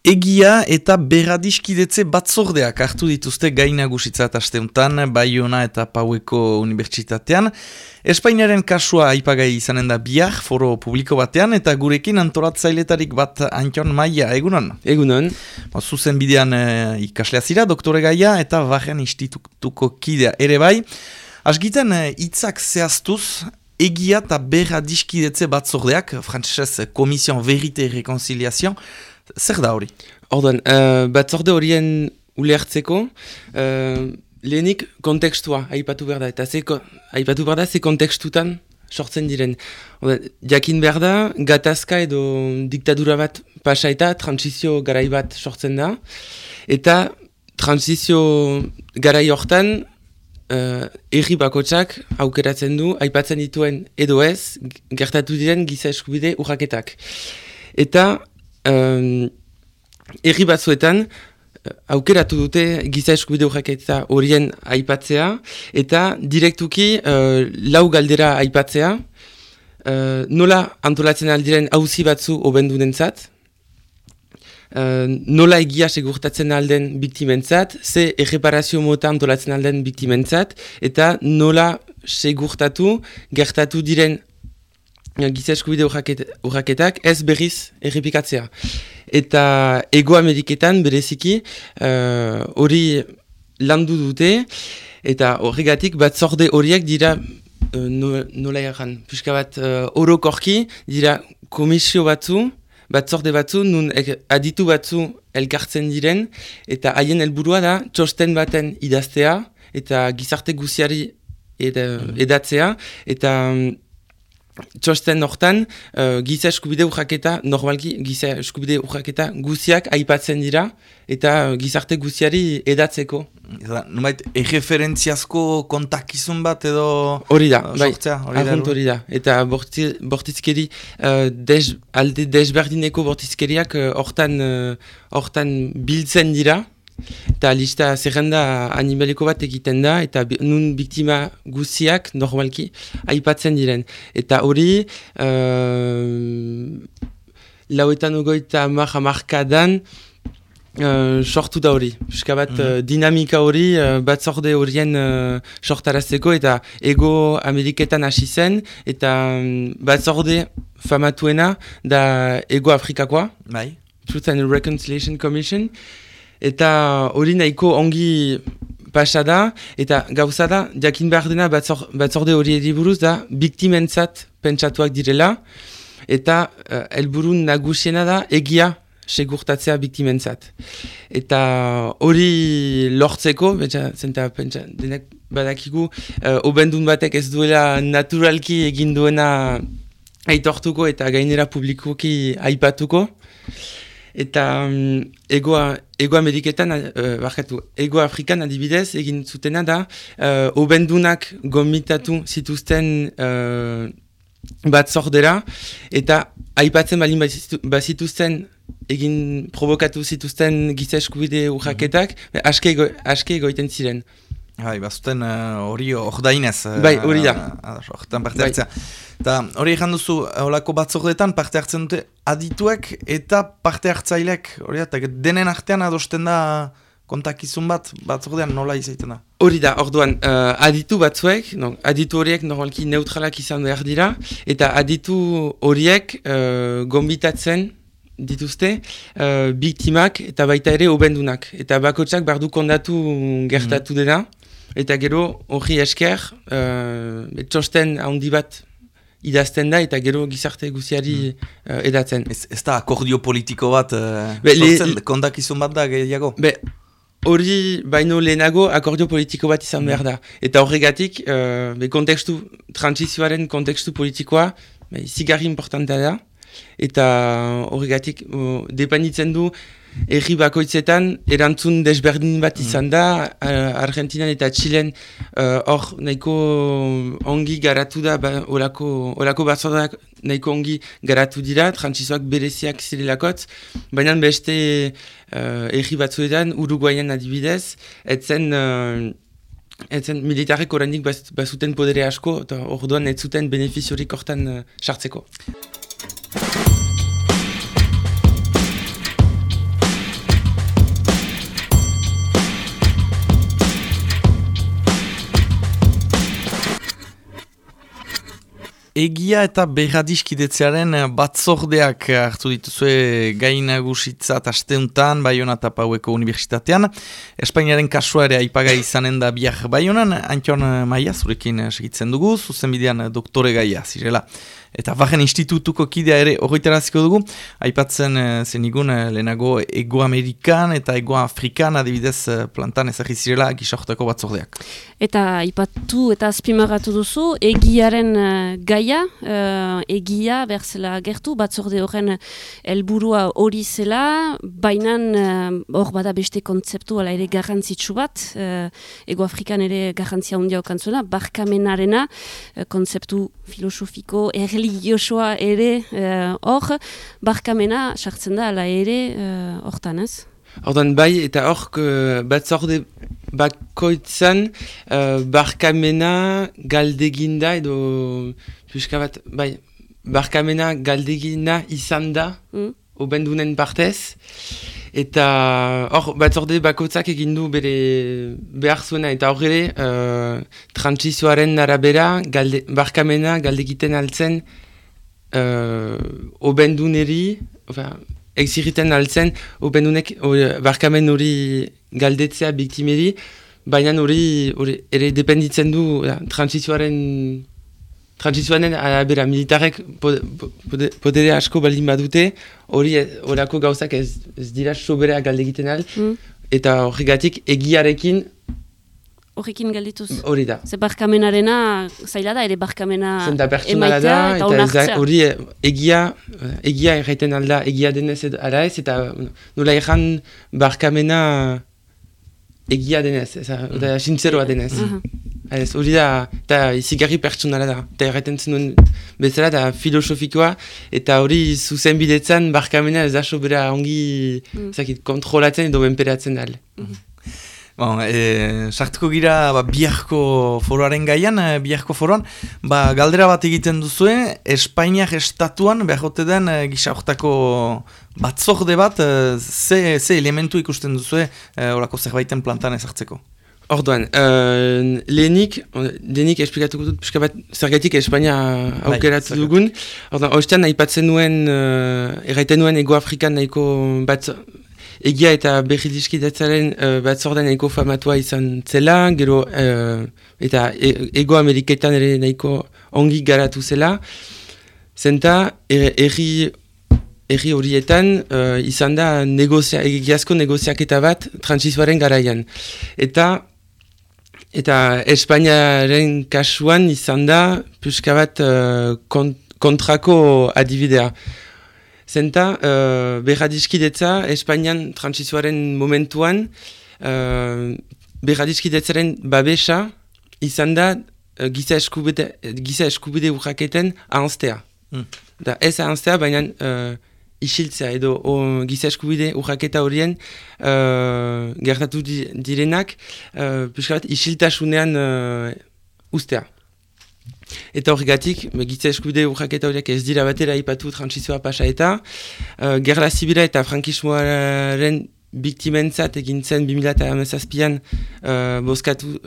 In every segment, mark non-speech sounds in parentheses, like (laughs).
Egia eta beradiskidetze batzordeak hartu dituzte gaina gusitzat asteuntan, Bayona eta Paueko Unibertsitatean. Espainiaren kasua aipagai izanen da biar, foro publiko batean, eta gurekin antolatzaileetarik bat Antion Maia, egunon? Egunon. Ba, zuzen bidean e, ikaslea zira, doktore gaia, eta bajen institutuko kidea ere bai. Asgiten eh, hitzak e, zehaztuz, egia eta beradiskidetze batzordeak, frantzesez Komision Verite Reconciliation, Zer da hori? Ordan, uh, batzorde horien ulertzeko, uh, lehenik kontekstua aipatu behar da, eta ze, aipatu behar da ze kontekstutan sortzen diren. Ordan, jakin behar da, gatazka edo diktadura bat pasa eta transizio garai bat sortzen da, eta transizio garai hortan, uh, erri bakotsak aukeratzen du, aipatzen dituen edo ez, gertatu diren giza eskubide urraketak. Eta um, erri batzuetan, eh, aukeratu dute giza eskubide eta horien aipatzea, eta direktuki uh, lau galdera aipatzea, uh, nola antolatzen aldiren hauzi batzu obendu dentzat, uh, nola egia segurtatzen alden biktimentzat, ze erreparazio mota antolatzen alden biktimentzat, eta nola segurtatu gertatu diren giza eskubide urraketak ez berriz errepikatzea. Eta ego ameriketan bereziki eh, hori uh, landu dute eta horregatik bat zorde horiek dira uh, nola erran, puska bat uh, orokorki dira komisio batzu, bat zorde batzu, nun aditu batzu elkartzen diren eta haien helburua da txosten baten idaztea eta gizarte guziari mm. edatzea eta txosten hortan, uh, giza eskubide urraketa, normalki giza eskubide urraketa guziak aipatzen dira, eta uh, gizarte guziari edatzeko. Numait, erreferentziazko kontakizun bat edo... Hori da, uh, bai, hori da. Eta bortizkeri, uh, des, alde desberdineko bortizkeriak hortan uh, biltzen dira, Eta lista zerrenda animaliko bat egiten da, eta nun biktima guziak normalki aipatzen diren. Eta hori, uh, lauetan ugoita marra markadan, Uh, sortu da hori. Euska bat mm -hmm. dinamika hori uh, bat zorde horien uh, sortarazteko eta ego Ameriketan hasi zen eta um, bat zorde famatuena da ego Afrikakoa. Bai. Truth and Reconciliation Commission eta hori nahiko ongi pasada, eta gauza da, jakin behar dena batzorde hori ediburuz da, biktimentzat pentsatuak direla, eta uh, elburun nagusiena da, egia segurtatzea biktimentzat. Eta hori lortzeko, betxa, zenta, pentsa, denek badakigu, uh, obendun batek ez duela naturalki egin duena aitortuko eta gainera publikoki aipatuko eta um, ego, ego Ameriketan, uh, ego Afrikan adibidez, egin zutena da, uh, obendunak gomitatu zituzten uh, bat zordera, eta aipatzen balin bazituzten egin provokatu zituzten giza eskubide urraketak, mm -hmm. aske, ego, aske egoiten ziren. Bai, bazuten hori uh, ordainez. Bai, hori da. Hortan parte hartzea. Eta hori egin duzu, holako batzordetan parte hartzen dute adituek eta parte hartzailek, hori eta denen artean adosten da kontakizun bat batzordean nola izaiten da? Hori da, orduan, uh, aditu batzuek, no, aditu horiek normalki neutralak izan behar dira, eta aditu horiek uh, gombitatzen dituzte uh, biktimak eta baita ere obendunak. Eta bakotsak bardu kondatu gertatu mm. Eta gero hori esker, uh, txosten handi bat idazten da eta gero gizarte guziari uh, edatzen. Ez, ez da akordio politiko bat, uh, be, sortzen, le, kondakizun bat da gehiago? Be, hori baino lehenago akordio politiko bat izan behar da. Eta horregatik, uh, be, kontekstu, transizioaren kontekstu politikoa, be, zigarri importantea da. Eta horregatik, uh, depanitzen du, Erri bakoitzetan erantzun desberdin bat mm. izan da, uh, Argentinan eta Txilen uh, hor uh, nahiko ongi garatu da, ba, orako, orako batzodak nahiko ongi garatu dira, transizoak bereziak zirelakot, baina beste uh, erri batzuetan, Uruguayan adibidez, etzen... Uh, Etzen militarek oraindik bazuten podere asko, eta orduan ez zuten benefiziorik hortan sartzeko. Egia eta berradiskidetzearen batzordeak hartu dituzue gain nagusitzat asteuntan Bayona eta Paueko Unibertsitatean. Espainiaren kasua ere aipagai izanen da biak Bayonan, Antion Maia zurekin segitzen dugu, zuzenbidean doktore gaia, zirela eta Wagen Institutuko kidea ere horretaraziko dugu, aipatzen e, zenigun e, lehenago Ego Amerikan eta Ego Afrikan adibidez e, plantan ezagizirela gisahtako batzordeak. Eta aipatu eta azpimagatu duzu, egiaren gaia, egia berzela gertu, batzorde horren helburua hori zela, baina hor bada beste kontzeptu ala ere garrantzitsu bat, Ego Afrikan ere garrantzia hundia okantzuna, barkamenarena, kontzeptu filosofiko, erre religiosoa ere eh, hor, uh, barkamena sartzen da, ala ere, uh, hortan ez? Hortan bai, eta hor, uh, bat zorde bakoitzan, uh, barkamena galdeginda, edo, pixka bat, bai, barkamena galdeginda izan da, mm. Obendunen partez, eta hor, bat zorde bakoitzak egin du bere behar zuena, eta hor ere, uh, transizoaren arabera, galde, barkamena galdegiten altzen, uh, obenduneri, ofa, exiriten altzen, obendunek barkamen hori galdetzea biktimeri, baina hori ere dependitzen du ja, transizioaren transizioaren arabera militarek podere asko baldin badute, hori horako gauzak ez, ez dira soberea galde egiten al, mm. eta horregatik egiarekin horrekin galdituz. Hori da. Ze barkamenarena zaila da, ere barkamena emaitea eta onartzea. Hori egia, egia erraiten alda, egia denez ara ez, eta nola erran barkamena egia denez, eta mm. sintzeroa denez. Ez, hori da, eta izigarri pertsonala da, eta erraiten zenuen bezala da filosofikoa, eta hori zuzen bidetzen barkamena ez da sobera ongi mm. kontrolatzen edo benperatzen da. Mm Bon, e, sartuko gira ba, biharko foroaren gaian, e, biharko foroan, ba, galdera bat egiten duzue, Espainiak estatuan behote den e, gisa horretako batzorde bat, e, ze, ze elementu ikusten duzue e, orako zerbaiten plantan ezartzeko? Orduan, uh, lehenik, lehenik esplikatuko dut, pixka bat, zergatik Espainia bai, aukeratu dugun. Orduan, oiztean nahi patzen nuen, uh, erraiten nuen Ego Afrikan nahiko bat, egia eta berri diskidatzaren uh, bat zordan nahiko famatua izan zela, gero uh, eta e, ego ameriketan ere nahiko ongi garatu zela. Zenta, erri erri horietan uh, izan da negozia, egiazko negoziak eta bat transizuaren garaian. Eta eta Espainiaren kasuan izan da puska bat uh, kontrako adibidea. Zenta, uh, berradiskidetza, Espainian transizioaren momentuan, uh, berradiskidetzaren babesa izan da uh, giza, eskubide, giza eskubide urraketen ahanztea. Mm. Da, ez ahanztea, baina uh, isiltzea edo o, giza eskubide urraketa horien uh, gertatu di, direnak, uh, isiltasunean uh, ustea. Eta horregatik, gitza eskubide urraketa horiek ez dira batera ipatu transizioa pasa eta uh, Gerla Zibila eta frankismoaren biktimentzat egintzen 2008an uh, boskatu,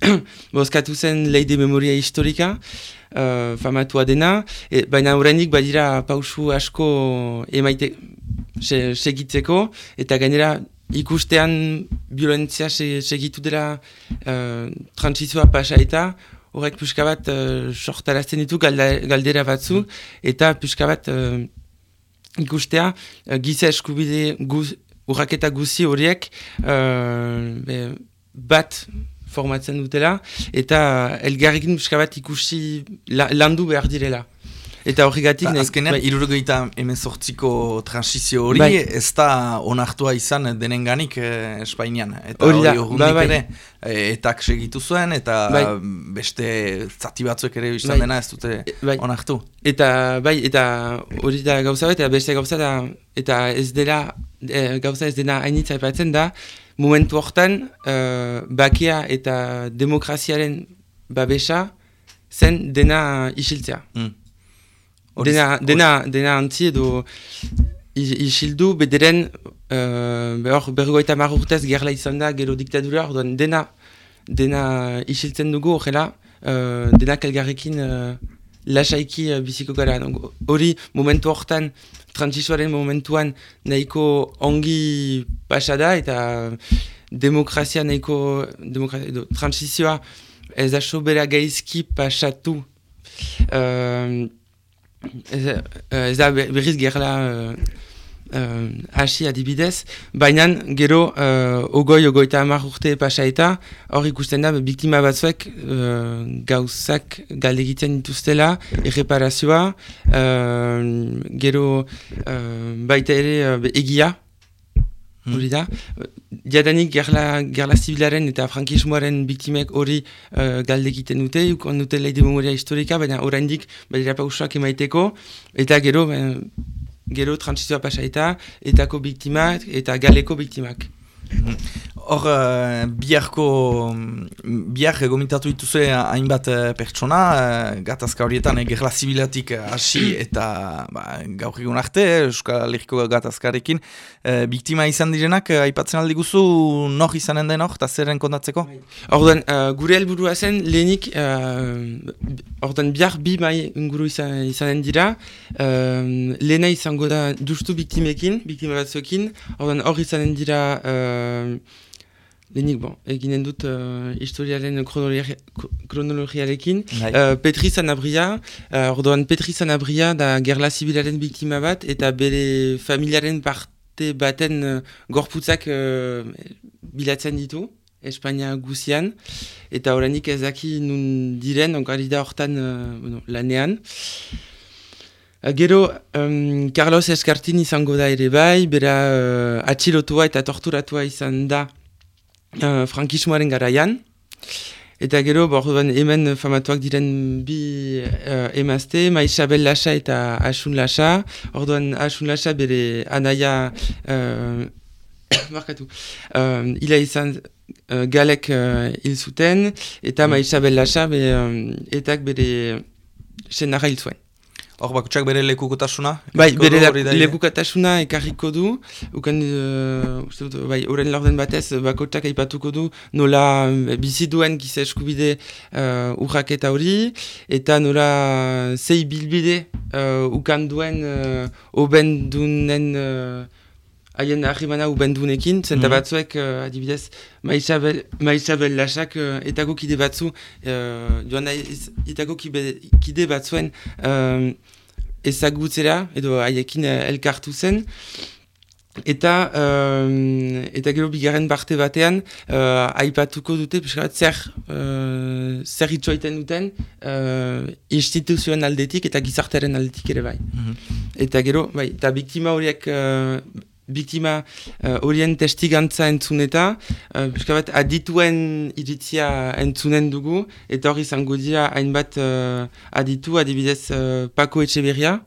(clears throat) boskatu zen leide memoria historika uh, famatua dena, e, baina horrendik badira pausu asko emaite segitzeko eta gainera ikustean violentzia segitu dela uh, transizioa pasa eta horrek pixka bat uh, sortarazten ditu galdera batzu, eta pixka bat uh, ikustea uh, giza eskubide guz, urraketa guzi horiek uh, bat formatzen dutela, eta elgarrekin pixka bat ikusi landu behar direla. Eta hori gatik... Ba, azkenean, bai. irurogeita hemen sortziko transizio hori, bai. ez da onartua izan denenganik eh, Espainian. Eta hori da, bai, bai. ere, eh, etak segitu zuen, eta bai. beste zati batzuek ere izan bai. dena ez dute e, bai. onartu. Eta bai, eta hori da gauza bat, eta beste gauza da, eta ez dela, e, gauza ez dena hainitza epatzen da, momentu hortan, uh, bakia eta demokraziaren babesa, zen dena isiltzea. Mm. Dena, dena, dena antzi edo isildu bederen uh, behor bergoita marrurtez gerla izan da gero diktadura orduan dena dena isiltzen dugu horrela uh, denak elgarrekin uh, lasaiki uh, biziko gara. Hori momentu hortan, transizoaren momentuan nahiko ongi pasada eta demokrazia nahiko demokrazia, edo, transizioa ez da sobera gaizki pasatu. Uh, ez, ez da berriz gerla uh, hasi adibidez, baina gero uh, ogoi ogoita hamar urte pasa eta hor ikusten da biktima batzuek uh, gauzak galdegiten dituztela, erreparazioa, uh, gero uh, baita ere uh, egia. Hori da. Jadanik gerla, gerla zibilaren eta frankismoaren biktimek hori uh, galdegiten dute, ukon dute leide memoria historika, baina oraindik badira pausak emaiteko, eta gero gero transizioa pasaita, etako biktimak eta galeko biktimak. Hor, uh, biharko, bihar gomitatu dituzue hainbat uh, pertsona, uh, gatazka horietan gerla zibilatik hasi (clears throat) eta ba, gaur egun arte, Euskal Herriko gatazkarekin, uh, biktima izan direnak, aipatzen aldi guzu, nor izanen den hor, eta zerren kontatzeko? Ordan, uh, gure helburua zen, lehenik, uh, ordan, bihar bi mai inguru izan, izanen dira, uh, lehena izango da justu biktimekin, biktima batzuekin, ordan, hor izanen dira, Lehenik, bon, eginen dut uh, historiaren kronologiarekin. Uh, Petri Sanabria, uh, ordoan Petri Sanabria da gerla zibilaren biktima bat, eta bere familiaren parte baten uh, gorputzak uh, bilatzen ditu, Espainia guzian, eta oranik ezaki nun diren, onkari da hortan uh, bueno, lanean. Gero, um, Carlos Escartin izango da ere bai, bera uh, atxilotua eta torturatua izan da uh, frankismoaren garaian. Eta gero, borduan hemen famatuak diren bi uh, emazte, Maisabel Lasa eta Asun Lasa. Orduan Asun Lasa bere anaia, uh, (coughs) markatu, uh, ila izan uh, galek uh, hil zuten, eta mm. Maisabel Lasa be, um, etak bere senara hil zuen. Hor bakutsak bere lekukotasuna? Bai, bere lekukotasuna ekarriko du. Uken, uh, bai, uren lorden batez, bakutsak aipatuko du nola eh, biziduen giza eskubide uh, urraketa hori, eta nola zei bilbide uh, ukan duen uh, oben dunen... Uh, haien ahrimana ubendunekin, zenta mm batzuek, uh, adibidez, Maisabel, Maisabel Lasak, uh, etako kide batzu, uh, joan da, etako kide batzuen uh, ezagutzera, edo haiekin uh, elkartu zen, eta uh, eta gero bigarren parte batean uh, aipatuko dute piskat, zer uh, zer itxoiten duten uh, instituzioen aldetik eta gizartearen aldetik ere bai. Mhm. Eta gero, bai, eta biktima horiek uh, biktima uh, horien testigantza entzun eta uh, adituen iritzia entzunen dugu eta hori izango dira hainbat uh, aditu adibidez uh, Paco Echeverria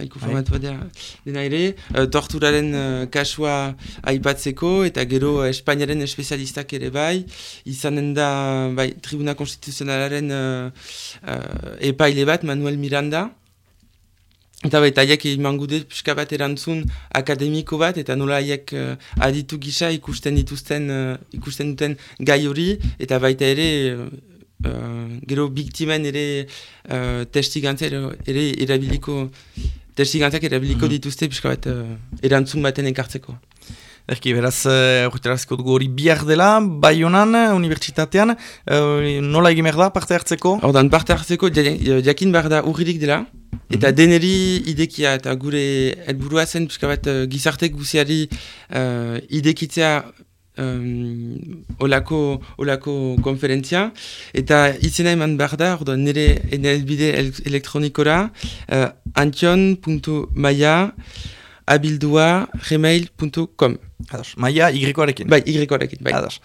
Aiko bai. formatu dena ere, uh, torturaren uh, kasua aipatzeko eta gero uh, Espainiaren espezialistak ere bai, izanen da bai, Tribuna Konstituzionalaren uh, uh, epaile bat, Manuel Miranda, Eta baita haiek iman gude pixka bat erantzun akademiko bat, eta nola haiek uh, aditu gisa ikusten dituzten, uh, ikusten duten gai hori, eta baita ere, uh, gero biktimen ere uh, testigantza ere, ere erabiliko, testigantzak erabiliko mm -hmm. dituzte pixka bat uh, erantzun baten enkartzeko. Erki, beraz, horretarazko dugu hori bihar dela, bai honan, unibertsitatean, nola egin behar da parte hartzeko? Hordan, parte hartzeko, jakin behar da urririk dela, Eta mhm. deneri idekia eta gure helburua zen bat uh, gizarte guziari uh, idekitzea um, olako, olako konferentzia. Eta izena eman behar da, ordo nire enelbide elektronikora uh, antion.maia abildua gmail.com Maia y-arekin. Bai, y-arekin, bai. Ados.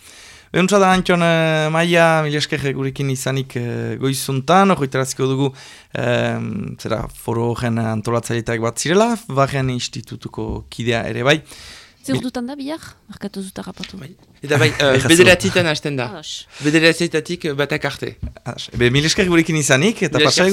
Behuntza da antxon uh, maia mileskerre gurekin izanik uh, goizuntan, hori teraziko dugu um, zera foro gen antolatzailetak bat zirela, bagen institutuko kidea ere bai. Zer dutan da bihar? Markatu zuta rapatu. Bai. Eta bai, (laughs) uh, bederatzitan hasten da. Bederatzitatik batak arte. Ebe mileskerre gurekin izanik, eta pasai